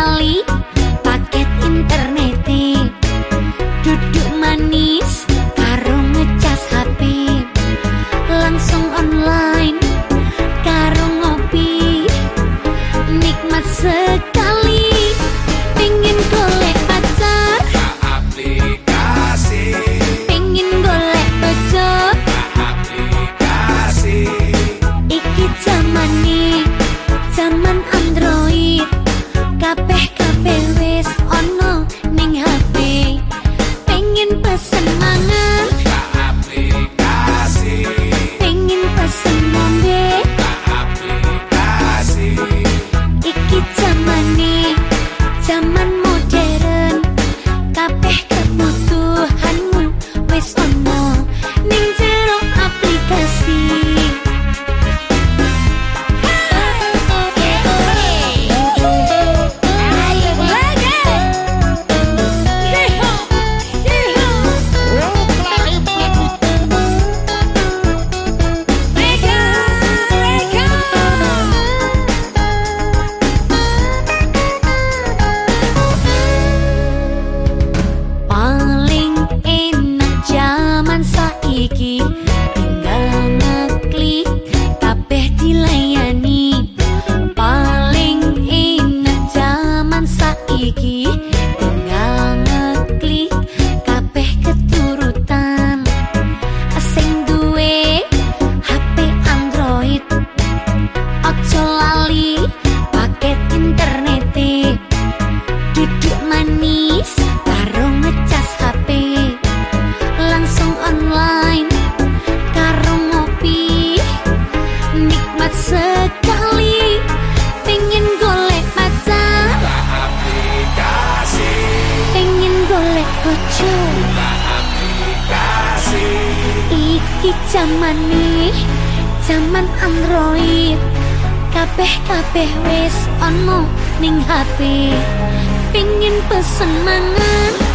kali paket internet duduk manis karo ngecas HP langsung online. lali paket internet Didik manis karo ngecas HP langsung online karo ngopi. Nikmat sekali pengin golek pacar aplikasi pengin golek bojo. Aplikasi iki zaman nih Zaman Android. kabeh kabeh wis ono ning hati. Pingin pesen mangan